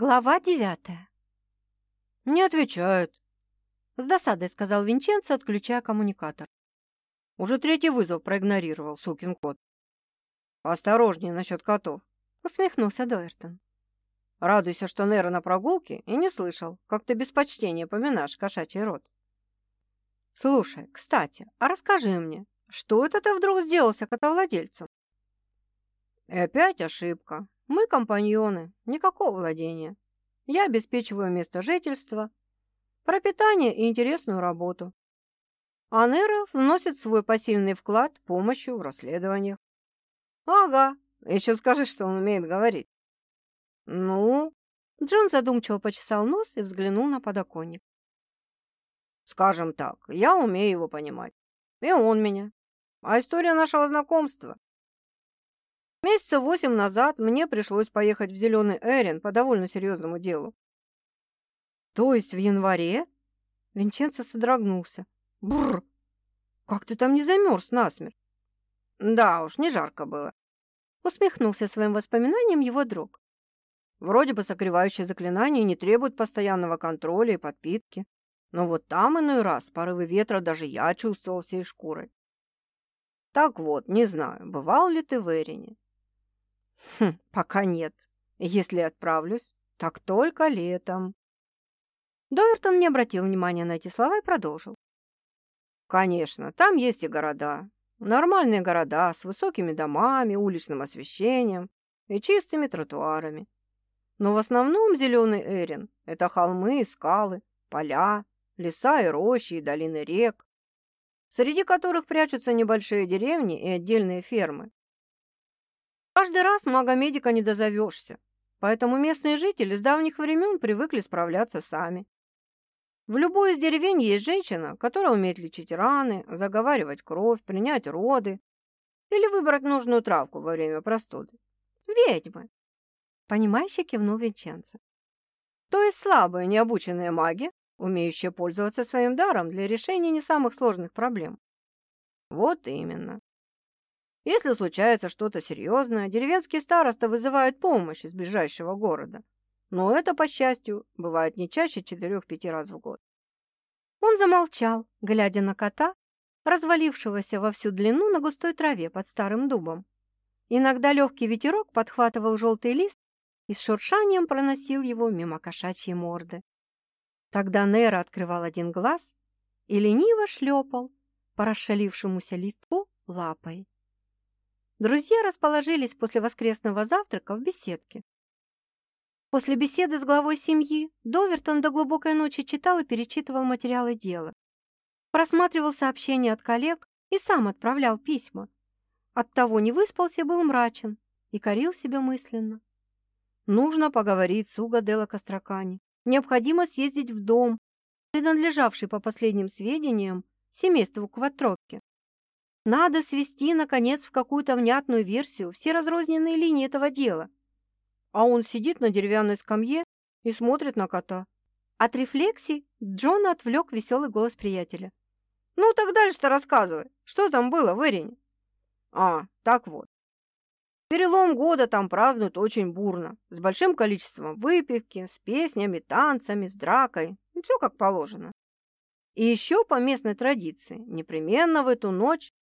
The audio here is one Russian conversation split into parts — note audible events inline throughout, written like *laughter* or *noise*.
Глава девятая. «Не отвечают», — с досадой сказал Винченцо, отключая коммуникатор. «Уже третий вызов проигнорировал, сукин кот». «Осторожнее насчет котов», — усмехнулся Довертон. «Радуйся, что Нера на прогулке и не слышал, как ты без почтения поминаешь кошачий рот». «Слушай, кстати, а расскажи мне, что это ты вдруг сделался котовладельцем?» «И опять ошибка. Мы компаньоны, никакого владения. Я обеспечиваю место жительства, пропитание и интересную работу. А Нера вносит свой посильный вклад помощью в расследованиях. Ага, еще скажи, что он умеет говорить. Ну? Джон задумчиво почесал нос и взглянул на подоконник. Скажем так, я умею его понимать. И он меня. А история нашего знакомства Месяца восемь назад мне пришлось поехать в Зеленый Эрин по довольно серьезному делу. То есть в январе? Винченцо содрогнулся. Бррр! Как ты там не замерз насмерть? Да уж, не жарко было. Усмехнулся своим воспоминанием его друг. Вроде бы согревающие заклинания не требуют постоянного контроля и подпитки. Но вот там иной раз порывы ветра даже я чувствовал всей шкурой. Так вот, не знаю, бывал ли ты в Эрине? Хм, пока нет. Если отправлюсь, так только летом. Довертон не обратил внимания на эти слова и продолжил. Конечно, там есть и города. Нормальные города с высокими домами, уличным освещением и чистыми тротуарами. Но в основном зеленый Эрин – это холмы и скалы, поля, леса и рощи и долины рек, среди которых прячутся небольшие деревни и отдельные фермы. Каждый раз мага-медика не дозовешься, поэтому местные жители с давних времен привыкли справляться сами. В любой из деревень есть женщина, которая умеет лечить раны, заговаривать кровь, принять роды или выбрать нужную травку во время простуды. Ведьмы. Понимающе кивнул Винченцо. То есть слабые, необученные маги, умеющие пользоваться своим даром для решения не самых сложных проблем. Вот именно. Если случается что-то серьезное, деревенские староста вызывают помощь из ближайшего города. Но это, по счастью, бывает не чаще четырех-пяти раз в год. Он замолчал, глядя на кота, развалившегося во всю длину на густой траве под старым дубом. Иногда легкий ветерок подхватывал желтый лист и с шуршанием проносил его мимо кошачьей морды. Тогда Нера открывал один глаз и лениво шлепал по расшалившемуся листку лапой. Друзья расположились после воскресного завтрака в беседке. После беседы с главой семьи Довертон до глубокой ночи читал и перечитывал материалы дела. Просматривал сообщения от коллег и сам отправлял письма. Оттого не выспался, был мрачен и корил себя мысленно. Нужно поговорить с Уго Делла Костракани. Необходимо съездить в дом, принадлежавший, по последним сведениям, семейству Кватрокки. Надо свести, наконец, в какую-то внятную версию все разрозненные линии этого дела. А он сидит на деревянной скамье и смотрит на кота. От рефлексий Джона отвлек веселый голос приятеля. «Ну, так дальше-то рассказывай. Что там было в Эрине?» «А, так вот. Перелом года там празднуют очень бурно, с большим количеством выпивки, с песнями, танцами, с дракой. Все как положено. И еще по местной традиции, непременно в эту ночь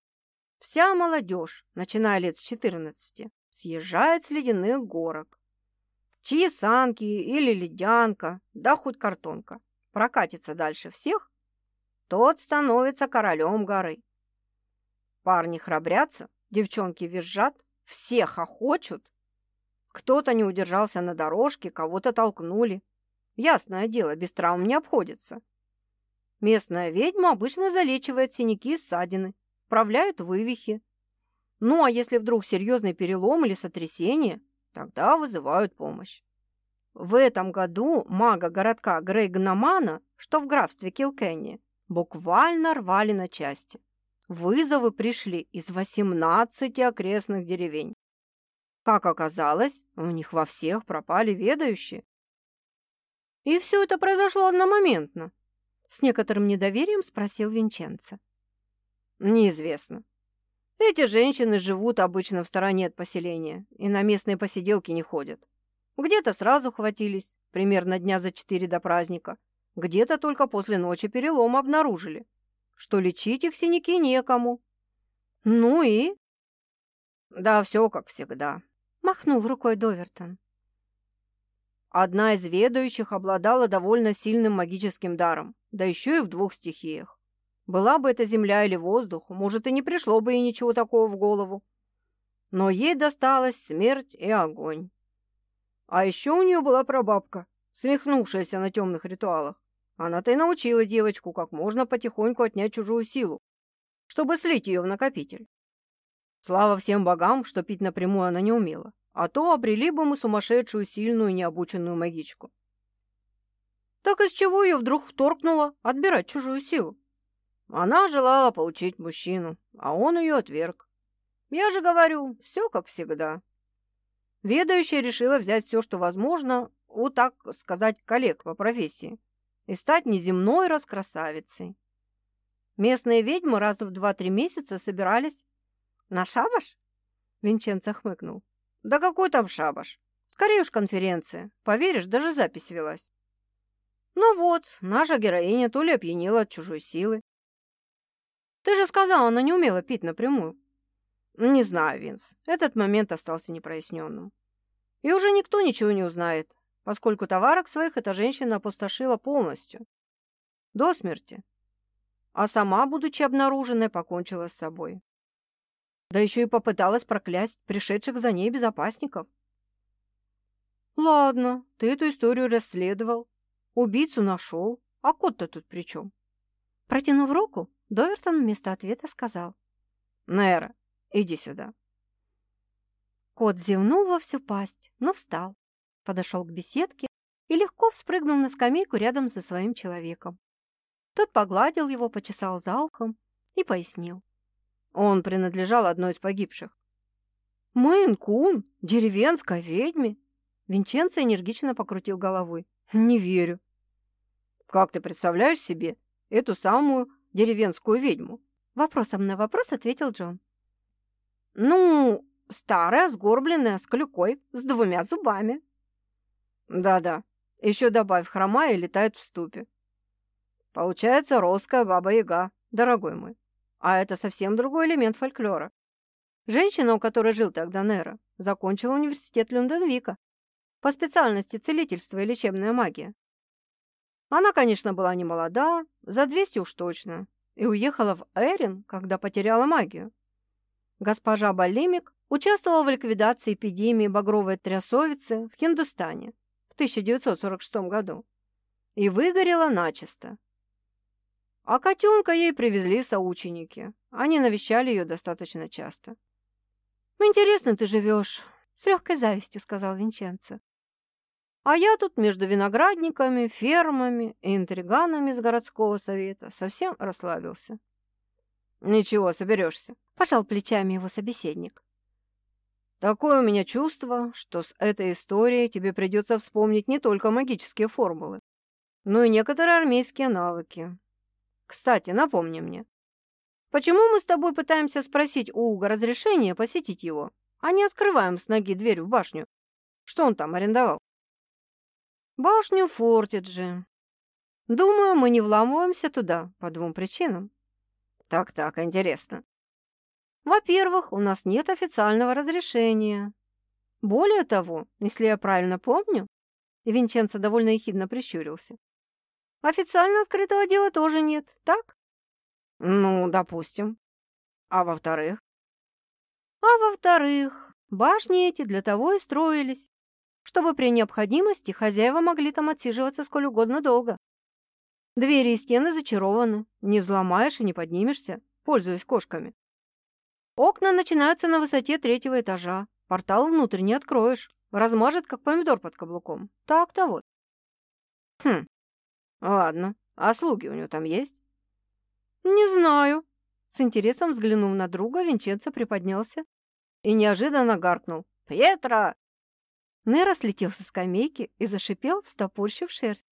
Вся молодежь, начиная лет с 14, съезжает с ледяных горок. Чьи санки или ледянка, да хоть картонка, прокатится дальше всех, тот становится королем горы. Парни храбрятся, девчонки визжат, все хохочут. Кто-то не удержался на дорожке, кого-то толкнули. Ясное дело, без травм не обходится. Местная ведьма обычно залечивает синяки и ссадины, вправляют вывихи. Ну, а если вдруг серьезный перелом или сотрясение, тогда вызывают помощь. В этом году мага городка Грейгномана, что в графстве Килкенни, буквально рвали на части. Вызовы пришли из 18 окрестных деревень. Как оказалось, у них во всех пропали ведающие. И все это произошло одномоментно. С некоторым недоверием спросил Винченцо. Неизвестно. Эти женщины живут обычно в стороне от поселения и на местные посиделки не ходят. Где-то сразу хватились, примерно дня за четыре до праздника, где-то только после ночи перелома обнаружили, что лечить их синяки некому. Ну и... Да все как всегда, махнул рукой Довертон. Одна из ведающих обладала довольно сильным магическим даром, да еще и в двух стихиях. Была бы это земля или воздух, может, и не пришло бы ей ничего такого в голову. Но ей досталась смерть и огонь. А еще у нее была прабабка, смехнувшаяся на темных ритуалах. Она-то и научила девочку, как можно потихоньку отнять чужую силу, чтобы слить ее в накопитель. Слава всем богам, что пить напрямую она не умела, а то обрели бы мы сумасшедшую, сильную, необученную магичку. Так из чего ее вдруг вторгнуло отбирать чужую силу? Она желала получить мужчину, а он ее отверг. Я же говорю, все как всегда. Ведающая решила взять все, что возможно, у, так сказать, коллег по профессии, и стать неземной раскрасавицей. Местные ведьмы раз в два-три месяца собирались на шабаш? Винченцо хмыкнул. Да какой там шабаш? Скорее уж конференция. Поверишь, даже запись велась. Ну вот, наша героиня то ли опьянела от чужой силы. Ты же сказала, она не умела пить напрямую. Не знаю, Винс. Этот момент остался непроясненным. И уже никто ничего не узнает, поскольку товарок своих эта женщина опустошила полностью. До смерти. А сама, будучи обнаруженной, покончила с собой. Да еще и попыталась проклясть пришедших за ней безопасников. Ладно, ты эту историю расследовал. Убийцу нашел. А кот-то тут при чем? Протянув руку, Довертон вместо ответа сказал. Нера, иди сюда. Кот зевнул во всю пасть, но встал, подошел к беседке и легко вспрыгнул на скамейку рядом со своим человеком. Тот погладил его, почесал за ухом и пояснил. Он принадлежал одной из погибших. «Мэйн-кун? Деревенской ведьме?» Винченцо энергично покрутил головой. «Не верю». «Как ты представляешь себе эту самую деревенскую ведьму?» Вопросом на вопрос ответил Джон. «Ну, старая, сгорбленная, с клюкой, с двумя зубами». «Да-да, еще добавь хромая и летает в ступе». «Получается роская баба-яга, дорогой мой. А это совсем другой элемент фольклора. Женщина, у которой жил тогда Нера, закончила университет Люнденвика по специальности целительство и лечебная магия. Она, конечно, была не молода, за 200 уж точно, и уехала в Эрин, когда потеряла магию. Госпожа Балимик участвовала в ликвидации эпидемии багровой трясовицы в Хиндустане в 1946 году и выгорела начисто. А котенка ей привезли соученики. Они навещали ее достаточно часто. «Ну, интересно ты живешь», — с легкой завистью сказал Винченцо. «А я тут между виноградниками, фермами и интриганами из городского совета совсем расслабился». «Ничего, соберешься», — пожал плечами его собеседник. «Такое у меня чувство, что с этой историей тебе придется вспомнить не только магические формулы, но и некоторые армейские навыки, кстати, напомни мне, почему мы с тобой пытаемся спросить у Уга разрешения посетить его, а не открываем с ноги дверь в башню? Что он там арендовал? Башню Фортиджи. Думаю, мы не вламываемся туда по двум причинам. Так-так, интересно. Во-первых, у нас нет официального разрешения. Более того, если я правильно помню, и Винченцо довольно ехидно прищурился, Официально открытого дела тоже нет, так? Ну, допустим. А во-вторых? А во-вторых, башни эти для того и строились, чтобы при необходимости хозяева могли там отсиживаться сколь угодно долго. Двери и стены зачарованы, не взломаешь и не поднимешься, пользуясь кошками. Окна начинаются на высоте третьего этажа, портал внутрь не откроешь, размажет, как помидор под каблуком. Так-то вот. Хм, Ладно, а слуги у него там есть? Не знаю. С интересом взглянув на друга, Винченцо приподнялся и неожиданно гаркнул. «Пьетро!» Нера слетел со скамейки и зашипел, встопорщив шерсть.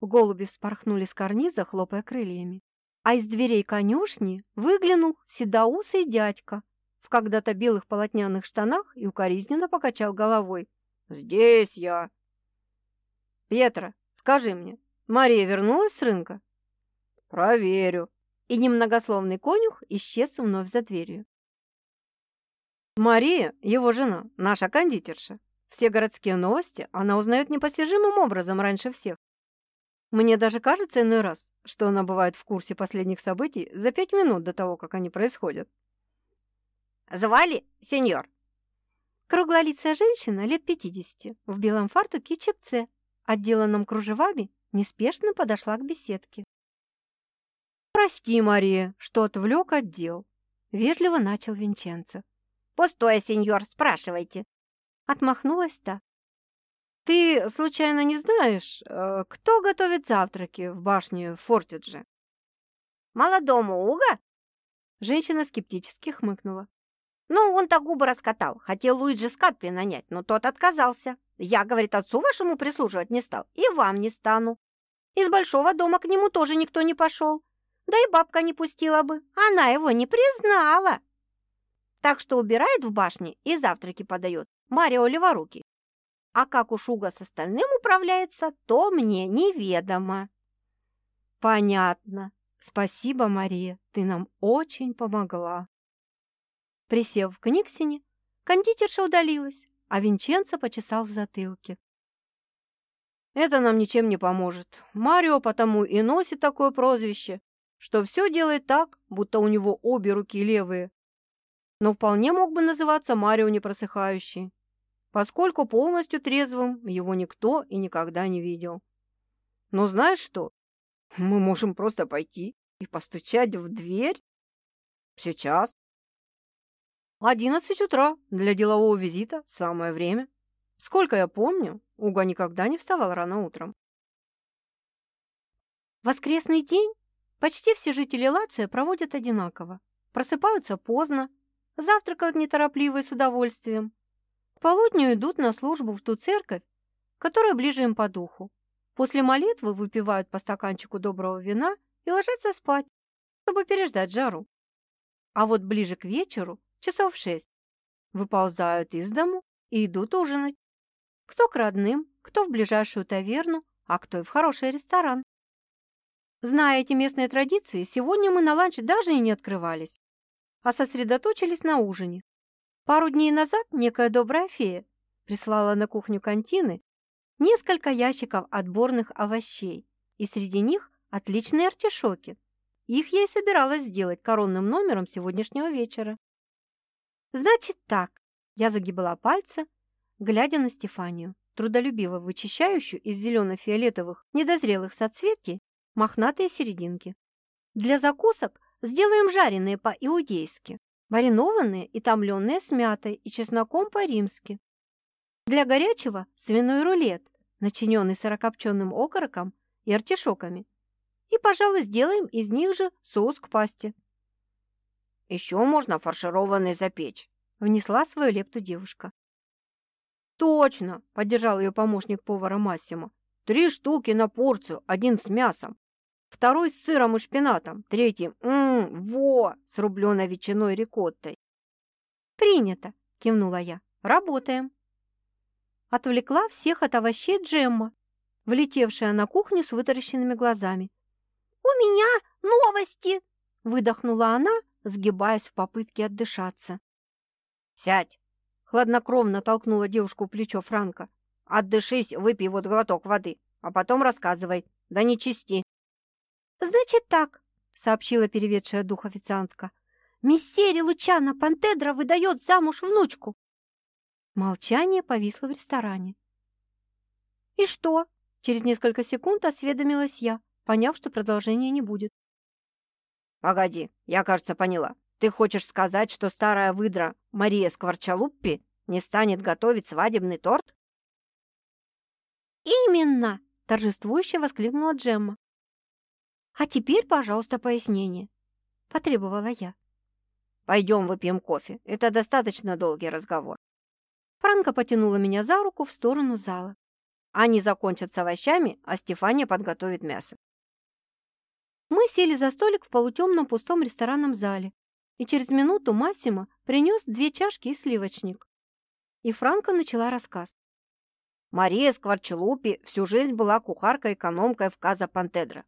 Голуби вспорхнули с карниза, хлопая крыльями. А из дверей конюшни выглянул седоусый дядька в когда-то белых полотняных штанах и укоризненно покачал головой. «Здесь я». «Петра, скажи мне, Мария вернулась с рынка?» «Проверю». И немногословный конюх исчез вновь за дверью. Мария, его жена, наша кондитерша. Все городские новости она узнает непостижимым образом раньше всех. Мне даже кажется иной раз, что она бывает в курсе последних событий за пять минут до того, как они происходят. «Звали, сеньор?» Круглолицая женщина лет пятидесяти в белом фартуке чепце, отделанном кружевами, неспешно подошла к беседке. «Прости, Мария, что отвлек отдел», — вежливо начал Винченцо. «Пустое, сеньор, спрашивайте», — отмахнулась та. «Ты, случайно, не знаешь, э, кто готовит завтраки в башне Фортидже?» «Молодому Уга?» Женщина скептически хмыкнула. «Ну, он так губы раскатал. Хотел Луиджи Скаппи нанять, но тот отказался. Я, говорит, отцу вашему прислуживать не стал, и вам не стану. Из большого дома к нему тоже никто не пошел. Да и бабка не пустила бы, она его не признала. Так что убирает в башне и завтраки подает Марио Леворуки. А как уж Уга с остальным управляется, то мне неведомо. Понятно. Спасибо, Мария, ты нам очень помогла. Присев к Никсине, кондитерша удалилась, а Винченцо почесал в затылке. Это нам ничем не поможет. Марио потому и носит такое прозвище, что все делает так, будто у него обе руки левые. Но вполне мог бы называться Марио Непросыхающий поскольку полностью трезвым его никто и никогда не видел. Но знаешь что? Мы можем просто пойти и постучать в дверь. Сейчас. Одиннадцать утра. Для делового визита самое время. Сколько я помню, Уга никогда не вставал рано утром. Воскресный день почти все жители Лация проводят одинаково. Просыпаются поздно, завтракают неторопливо и с удовольствием, полудню идут на службу в ту церковь, которая ближе им по духу. После молитвы выпивают по стаканчику доброго вина и ложатся спать, чтобы переждать жару. А вот ближе к вечеру, часов шесть, выползают из дому и идут ужинать. Кто к родным, кто в ближайшую таверну, а кто и в хороший ресторан. Зная эти местные традиции, сегодня мы на ланч даже и не открывались, а сосредоточились на ужине, Пару дней назад некая добрая фея прислала на кухню контины несколько ящиков отборных овощей, и среди них отличные артишоки. Их я и собиралась сделать коронным номером сегодняшнего вечера. Значит так, я загибала пальцы, глядя на Стефанию, трудолюбиво вычищающую из зелено-фиолетовых недозрелых соцветий мохнатые серединки. Для закусок сделаем жареные по-иудейски, маринованные и томленные с мятой и чесноком по-римски. Для горячего свиной рулет, начиненный сырокопченым окороком и артишоками. И, пожалуй, сделаем из них же соус к пасте. «Еще можно фаршированный запечь», — внесла свою лепту девушка. «Точно!» — поддержал ее помощник повара Массимо. «Три штуки на порцию, один с мясом второй с сыром и шпинатом, третий «Ммм, во!» с рубленой ветчиной рикоттой. «Принято!» – кивнула я. «Работаем!» Отвлекла всех от овощей Джемма, влетевшая на кухню с вытаращенными глазами. «У меня новости!» – выдохнула она, сгибаясь в попытке отдышаться. «Сядь!» – хладнокровно толкнула девушку в плечо Франка. «Отдышись, выпей вот глоток воды, а потом рассказывай. Да не чисти!» «Значит так», — сообщила переведшая дух официантка. «Мессери Лучана Пантедра выдает замуж внучку». Молчание повисло в ресторане. «И что?» — через несколько секунд осведомилась я, поняв, что продолжения не будет. «Погоди, я, кажется, поняла. Ты хочешь сказать, что старая выдра Мария Скворчалуппи не станет готовить свадебный торт?» «Именно!» — торжествующе воскликнула Джемма. «А теперь, пожалуйста, пояснение», — потребовала я. «Пойдем выпьем кофе. Это достаточно долгий разговор». Франка потянула меня за руку в сторону зала. Они закончат с овощами, а Стефания подготовит мясо. Мы сели за столик в полутемном пустом ресторанном зале, и через минуту Массимо принес две чашки и сливочник. И Франка начала рассказ. Мария Скворчелупи всю жизнь была кухаркой-экономкой в Каза Пантедро.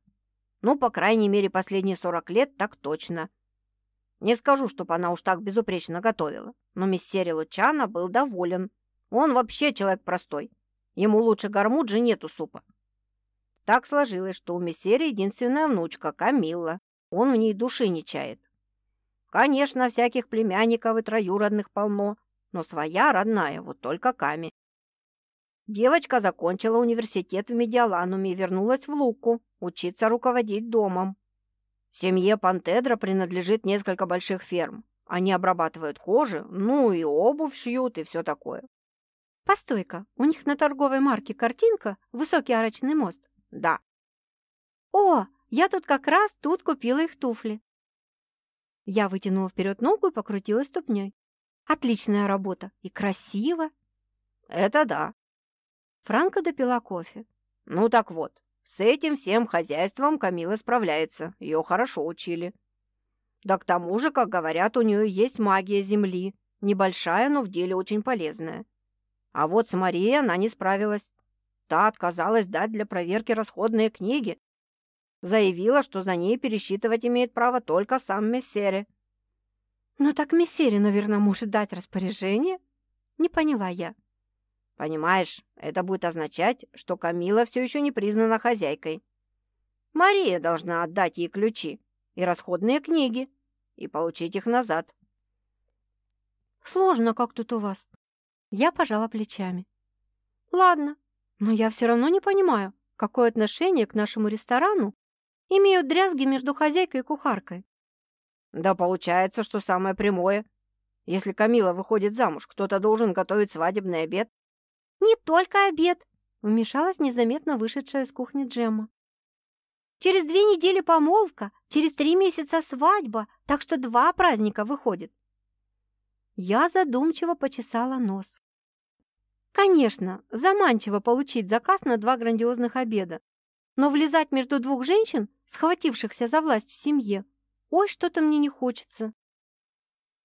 Ну, по крайней мере, последние 40 лет так точно. Не скажу, чтобы она уж так безупречно готовила, но миссери Лучана был доволен. Он вообще человек простой. Ему лучше гармуджи нету супа. Так сложилось, что у мессери единственная внучка, Камилла. Он в ней души не чает. Конечно, всяких племянников и троюродных полно, но своя родная, вот только Ками. Девочка закончила университет в Медиалануме и вернулась в Луку учиться руководить домом. Семье Пантедра принадлежит несколько больших ферм. Они обрабатывают кожи, ну и обувь шьют, и все такое. Постой-ка, у них на торговой марке картинка «Высокий арочный мост». Да. О, я тут как раз тут купила их туфли. Я вытянула вперед ногу и покрутила ступней. Отличная работа и красиво. Это да. Франко допила кофе. «Ну так вот, с этим всем хозяйством Камила справляется, ее хорошо учили. Да к тому же, как говорят, у нее есть магия земли, небольшая, но в деле очень полезная. А вот с Марией она не справилась. Та отказалась дать для проверки расходные книги. Заявила, что за ней пересчитывать имеет право только сам Мессере. «Ну так Мессере, наверное, может дать распоряжение?» Не поняла я. Понимаешь, это будет означать, что Камила все еще не признана хозяйкой. Мария должна отдать ей ключи и расходные книги и получить их назад. Сложно как тут у вас. Я пожала плечами. Ладно, но я все равно не понимаю, какое отношение к нашему ресторану имеют дрязги между хозяйкой и кухаркой. Да получается, что самое прямое. Если Камила выходит замуж, кто-то должен готовить свадебный обед. «Не только обед!» — вмешалась незаметно вышедшая из кухни Джемма. «Через две недели помолвка, через три месяца свадьба, так что два праздника выходит». Я задумчиво почесала нос. Конечно, заманчиво получить заказ на два грандиозных обеда, но влезать между двух женщин, схватившихся за власть в семье, ой, что-то мне не хочется.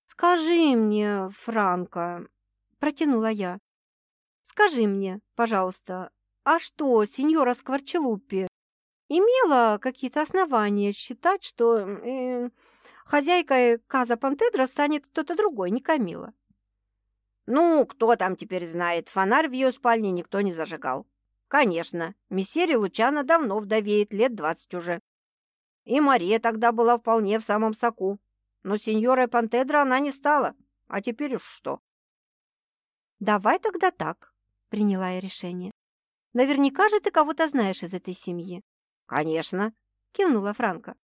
«Скажи мне, Франко», — протянула я, Скажи мне, пожалуйста, а что, сеньора Скворчелупи имела какие-то основания считать, что э, хозяйкой Каза Пантедра станет кто-то другой, не Камила? Ну, кто там теперь знает, фонарь в ее спальне никто не зажигал. Конечно, мессери Лучана давно вдовеет, лет двадцать уже. И Мария тогда была вполне в самом соку. Но сеньорой Пантедра она не стала. А теперь уж что? Давай тогда так приняла я решение. Наверняка же ты кого-то знаешь из этой семьи. Конечно, кивнула Франка.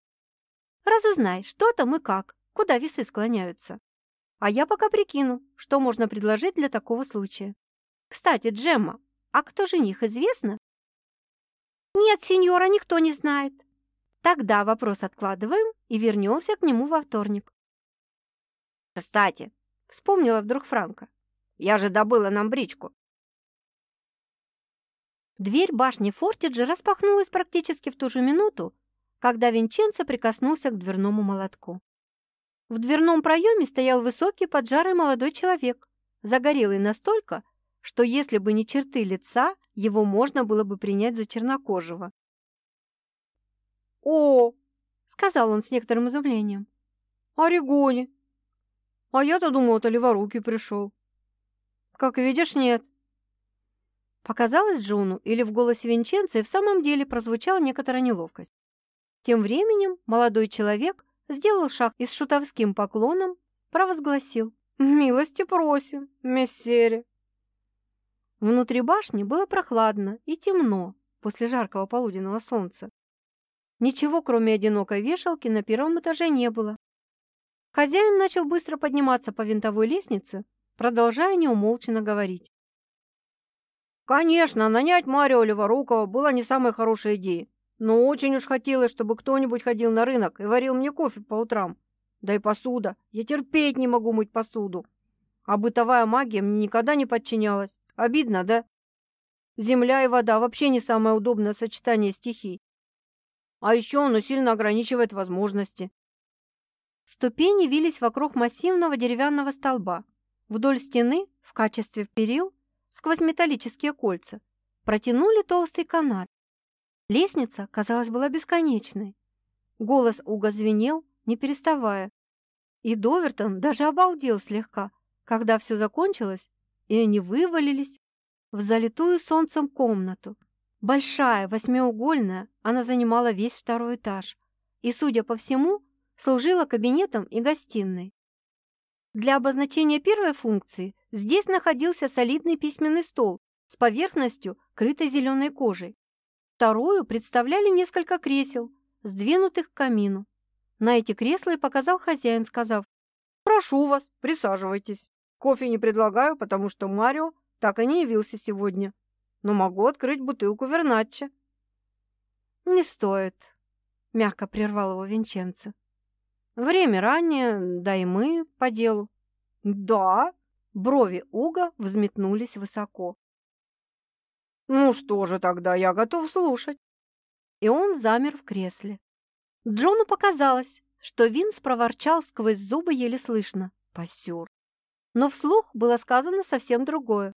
Разузнай, что там и как, куда весы склоняются. А я пока прикину, что можно предложить для такого случая. Кстати, Джемма, а кто жених, известно? Нет, сеньора, никто не знает. Тогда вопрос откладываем и вернемся к нему во вторник. Кстати, вспомнила вдруг Франка. Я же добыла нам бричку. Дверь башни Фортиджа распахнулась практически в ту же минуту, когда Винченцо прикоснулся к дверному молотку. В дверном проеме стоял высокий поджарый молодой человек, загорелый настолько, что если бы не черты лица, его можно было бы принять за чернокожего. «О!» — сказал он с некоторым изумлением. «Орегоне! А я-то думал, это леворукий пришел. Как видишь, нет. Показалось Джону, или в голосе Винченца в самом деле прозвучала некоторая неловкость. Тем временем молодой человек сделал шаг и с шутовским поклоном провозгласил «Милости просим, мессере!» Внутри башни было прохладно и темно после жаркого полуденного солнца. Ничего, кроме одинокой вешалки, на первом этаже не было. Хозяин начал быстро подниматься по винтовой лестнице, продолжая неумолчно говорить. Конечно, нанять Марио Леворукова было не самой хорошей идеей, но очень уж хотелось, чтобы кто-нибудь ходил на рынок и варил мне кофе по утрам. Да и посуда. Я терпеть не могу мыть посуду. А бытовая магия мне никогда не подчинялась. Обидно, да? Земля и вода вообще не самое удобное сочетание стихий. А еще оно сильно ограничивает возможности. Ступени вились вокруг массивного деревянного столба. Вдоль стены, в качестве перил, сквозь металлические кольца протянули толстый канат. Лестница, казалось, была бесконечной. Голос Уга звенел, не переставая. И Довертон даже обалдел слегка, когда все закончилось, и они вывалились в залитую солнцем комнату. Большая, восьмиугольная, она занимала весь второй этаж и, судя по всему, служила кабинетом и гостиной. Для обозначения первой функции здесь находился солидный письменный стол с поверхностью, крытой зеленой кожей. Вторую представляли несколько кресел, сдвинутых к камину. На эти кресла и показал хозяин, сказав, «Прошу вас, присаживайтесь. Кофе не предлагаю, потому что Марио так и не явился сегодня, но могу открыть бутылку Верначча». «Не стоит», — мягко прервал его Винченцо. «Время раннее, да и мы по делу». «Да?» — брови Уга взметнулись высоко. «Ну что же тогда, я готов слушать». И он замер в кресле. Джону показалось, что Винс проворчал сквозь зубы еле слышно. «Пасюр». Но вслух было сказано совсем другое.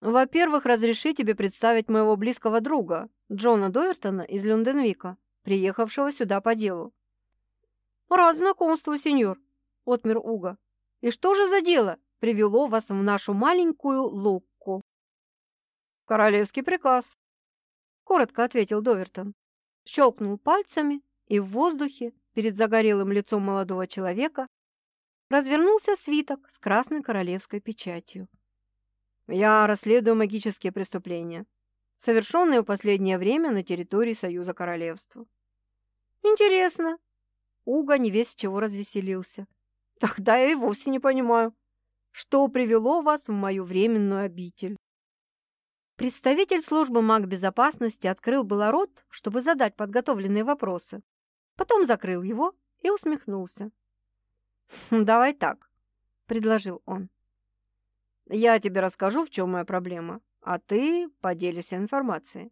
«Во-первых, разреши тебе представить моего близкого друга, Джона Довертона из Люнденвика, приехавшего сюда по делу». «Рад знакомству, сеньор», — отмер Уга. «И что же за дело привело вас в нашу маленькую Лукку?» «Королевский приказ», — коротко ответил Довертон. Щелкнул пальцами, и в воздухе перед загорелым лицом молодого человека развернулся свиток с красной королевской печатью. «Я расследую магические преступления, совершенные в последнее время на территории Союза Королевства». «Интересно». Уга не весь чего развеселился. «Тогда я и вовсе не понимаю, что привело вас в мою временную обитель». Представитель службы магбезопасности открыл было рот, чтобы задать подготовленные вопросы, потом закрыл его и усмехнулся. «Давай так», — предложил он. «Я тебе расскажу, в чем моя проблема, а ты поделишься информацией».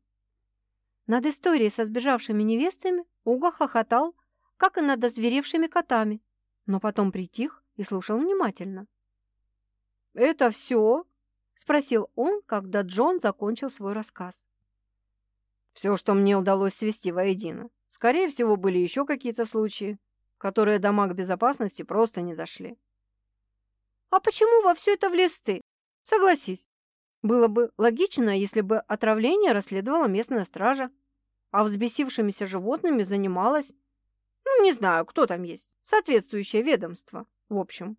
Над историей со сбежавшими невестами Уга хохотал, как и над озверевшими котами, но потом притих и слушал внимательно. «Это все?» — спросил он, когда Джон закончил свой рассказ. «Все, что мне удалось свести воедино. Скорее всего, были еще какие-то случаи, которые до маг безопасности просто не дошли. А почему во все это влез ты? Согласись, было бы логично, если бы отравление расследовала местная стража, а взбесившимися животными занималась, ну, не знаю, кто там есть, соответствующее ведомство, в общем.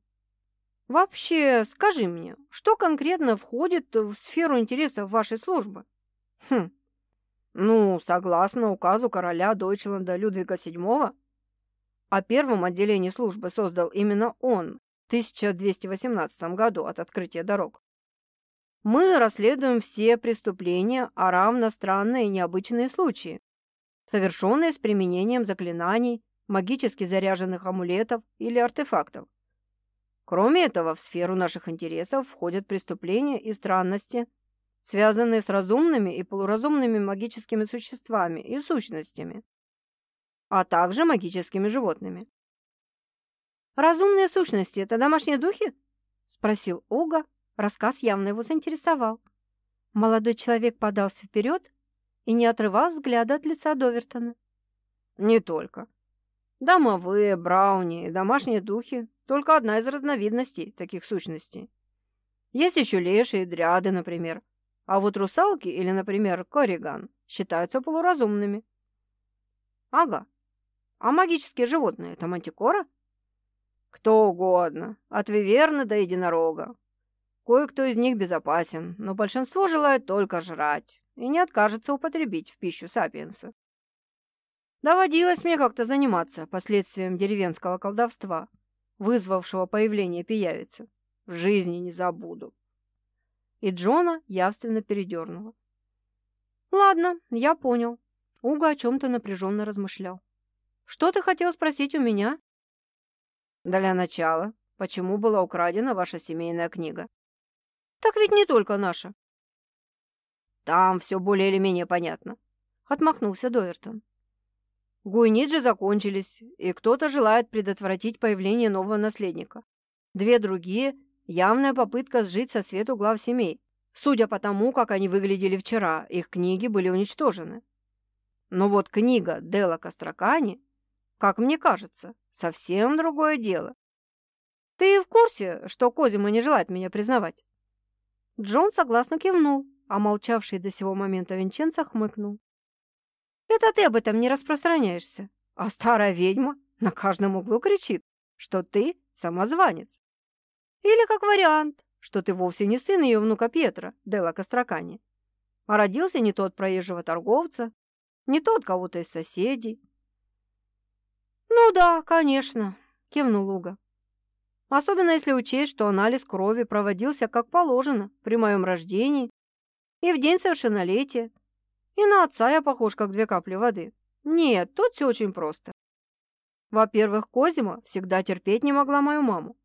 Вообще, скажи мне, что конкретно входит в сферу интересов вашей службы? Хм, ну, согласно указу короля Дойчланда Людвига VII, о первом отделении службы создал именно он в 1218 году от открытия дорог. Мы расследуем все преступления, а равно странные и необычные случаи, совершенные с применением заклинаний, магически заряженных амулетов или артефактов. Кроме этого, в сферу наших интересов входят преступления и странности, связанные с разумными и полуразумными магическими существами и сущностями, а также магическими животными. «Разумные сущности – это домашние духи?» – спросил Ога. Рассказ явно его заинтересовал. Молодой человек подался вперед и не отрывал взгляда от лица Довертона. «Не только. Домовые, брауни и домашние духи – только одна из разновидностей таких сущностей. Есть еще леши и дряды, например – а вот русалки или, например, корриган считаются полуразумными. Ага. А магические животные – это мантикора? Кто угодно, от виверны до единорога. Кое-кто из них безопасен, но большинство желает только жрать и не откажется употребить в пищу сапиенса. Доводилось мне как-то заниматься последствием деревенского колдовства, вызвавшего появление пиявицы. В жизни не забуду и Джона явственно передернуло. «Ладно, я понял». Уга о чем-то напряженно размышлял. «Что ты хотел спросить у меня?» «Для начала, почему была украдена ваша семейная книга?» «Так ведь не только наша». «Там все более или менее понятно», — отмахнулся Довертон. Гуйниджи закончились, и кто-то желает предотвратить появление нового наследника. Две другие Явная попытка сжить со свету глав семей, Судя по тому, как они выглядели вчера, их книги были уничтожены. Но вот книга Дела Костракани, как мне кажется, совсем другое дело. Ты в курсе, что Козима не желает меня признавать?» Джон согласно кивнул, а молчавший до сего момента Винченцо хмыкнул. «Это ты об этом не распространяешься, а старая ведьма на каждом углу кричит, что ты самозванец. Или, как вариант, что ты вовсе не сын ее внука Петра, Дела Костракани, а родился не тот проезжего торговца, не тот кого-то из соседей». «Ну да, конечно», — кивнул Луга. Особенно если учесть, что анализ крови проводился как положено при моем рождении и в день совершеннолетия. И на отца я похож, как две капли воды. Нет, тут все очень просто. Во-первых, Козима всегда терпеть не могла мою маму.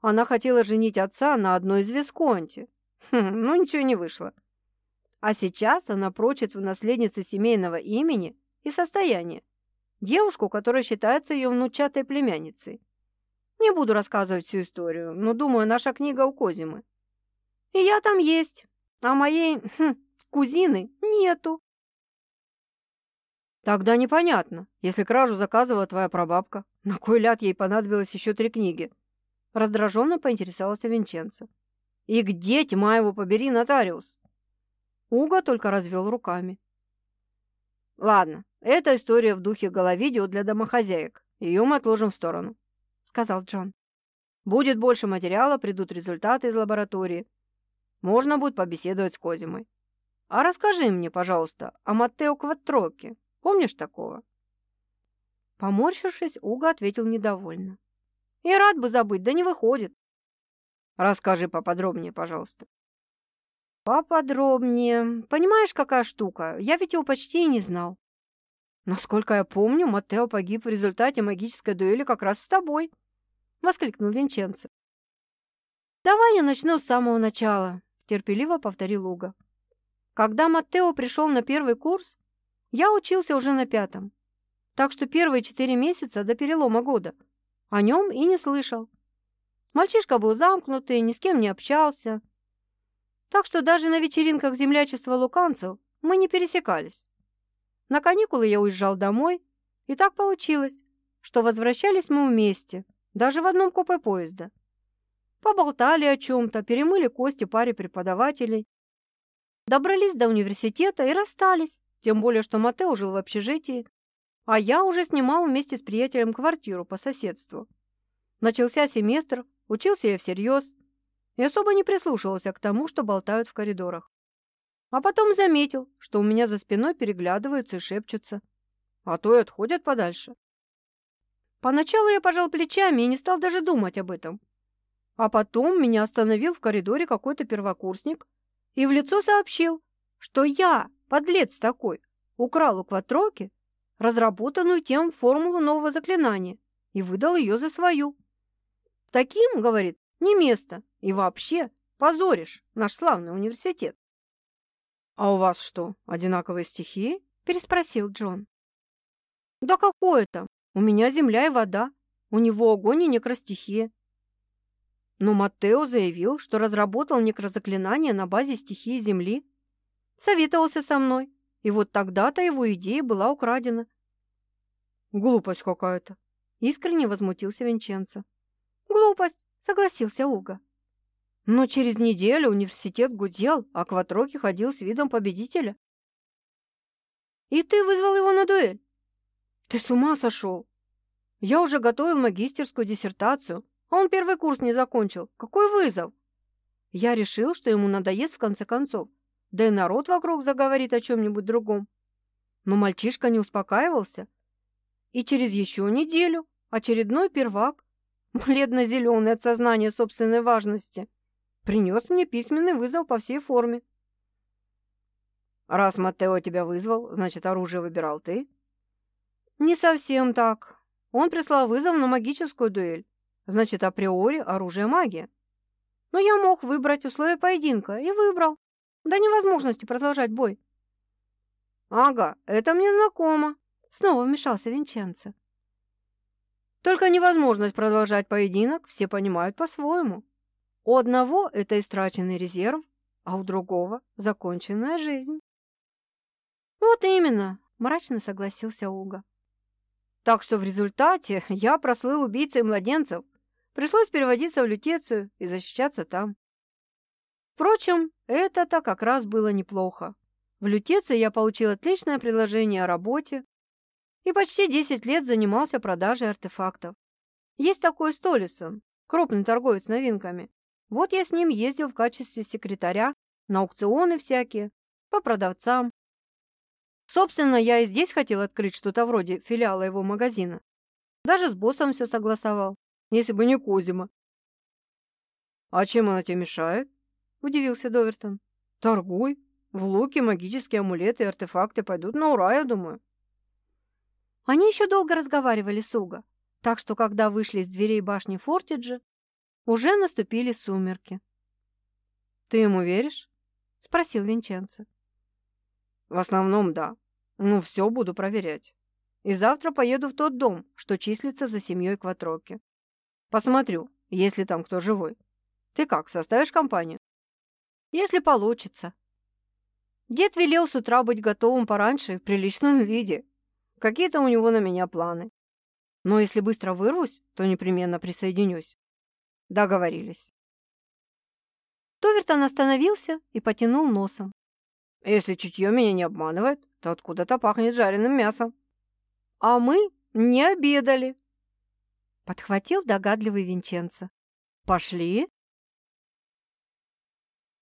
Она хотела женить отца на одной из Висконти. Хм, ну, ничего не вышло. А сейчас она прочит в наследнице семейного имени и состояния девушку, которая считается ее внучатой племянницей. Не буду рассказывать всю историю, но, думаю, наша книга у Козимы. И я там есть, а моей хм, кузины нету. Тогда непонятно, если кражу заказывала твоя прабабка, на кой ляд ей понадобилось еще три книги? Раздраженно поинтересовался Винченцо. И где, тьма его побери, нотариус? Уга только развел руками. Ладно, эта история в духе головидео для домохозяек. Ее мы отложим в сторону сказал Джон. «Будет больше материала, придут результаты из лаборатории. Можно будет побеседовать с Козимой. А расскажи мне, пожалуйста, о Маттео Кваттроке. Помнишь такого?» Поморщившись, Уга ответил недовольно. «И рад бы забыть, да не выходит». «Расскажи поподробнее, пожалуйста». «Поподробнее. Понимаешь, какая штука? Я ведь его почти и не знал. Насколько я помню, Маттео погиб в результате магической дуэли как раз с тобой. — воскликнул Винченцо. «Давай я начну с самого начала», — терпеливо повторил Луга. «Когда Маттео пришел на первый курс, я учился уже на пятом, так что первые четыре месяца до перелома года о нем и не слышал. Мальчишка был замкнутый, ни с кем не общался, так что даже на вечеринках землячества луканцев мы не пересекались. На каникулы я уезжал домой, и так получилось, что возвращались мы вместе — даже в одном купе поезда. Поболтали о чем-то, перемыли кости паре преподавателей. Добрались до университета и расстались, тем более, что Матео жил в общежитии, а я уже снимал вместе с приятелем квартиру по соседству. Начался семестр, учился я всерьез и особо не прислушивался к тому, что болтают в коридорах. А потом заметил, что у меня за спиной переглядываются и шепчутся, а то и отходят подальше. Поначалу я пожал плечами и не стал даже думать об этом. А потом меня остановил в коридоре какой-то первокурсник и в лицо сообщил, что я, подлец такой, украл у Кватроки разработанную тем формулу нового заклинания и выдал ее за свою. Таким, говорит, не место и вообще позоришь наш славный университет. «А у вас что, одинаковые стихии?» – переспросил Джон. «Да какое там? У меня земля и вода, у него огонь и некростихия. Но Маттео заявил, что разработал некрозаклинание на базе стихии земли. Советовался со мной, и вот тогда-то его идея была украдена. Глупость какая-то. Искренне возмутился Винченцо. Глупость, согласился Уга. Но через неделю университет гудел, а Кватроки ходил с видом победителя. И ты вызвал его на дуэль? Ты с ума сошел? Я уже готовил магистерскую диссертацию, он первый курс не закончил. Какой вызов? Я решил, что ему надоест в конце концов. Да и народ вокруг заговорит о чем-нибудь другом. Но мальчишка не успокаивался. И через еще неделю очередной первак, *laughs* бледно-зеленый от сознания собственной важности, принес мне письменный вызов по всей форме. «Раз Матео тебя вызвал, значит, оружие выбирал ты?» «Не совсем так. Он прислал вызов на магическую дуэль. Значит, априори оружие магия. Но я мог выбрать условия поединка и выбрал. До невозможности продолжать бой». «Ага, это мне знакомо», — снова вмешался Винченцо. «Только невозможность продолжать поединок все понимают по-своему. У одного это истраченный резерв, а у другого законченная жизнь. Вот именно, мрачно согласился Уга. Так что в результате я прослыл убийцей младенцев. Пришлось переводиться в лютецию и защищаться там. Впрочем, это-то как раз было неплохо. В лютеции я получил отличное предложение о работе и почти 10 лет занимался продажей артефактов. Есть такой Столисон, крупный торговец новинками. Вот я с ним ездил в качестве секретаря на аукционы всякие, по продавцам. Собственно, я и здесь хотел открыть что-то вроде филиала его магазина. Даже с боссом все согласовал, если бы не Кузима. «А чем она тебе мешает?» – удивился Довертон. «Торгуй. В луке магические амулеты и артефакты пойдут на ура, я думаю». Они еще долго разговаривали с Уго, так что, когда вышли из дверей башни Фортиджи, уже наступили сумерки. «Ты ему веришь?» — спросил Винченцо. «В основном, да. Ну, все буду проверять. И завтра поеду в тот дом, что числится за семьей Кватроки. Посмотрю, есть ли там кто живой. Ты как, составишь компанию?» «Если получится». Дед велел с утра быть готовым пораньше в приличном виде. Какие-то у него на меня планы. Но если быстро вырвусь, то непременно присоединюсь. Договорились. Товертон остановился и потянул носом. Если чутье меня не обманывает, то откуда-то пахнет жареным мясом. А мы не обедали. Подхватил догадливый Винченцо. Пошли.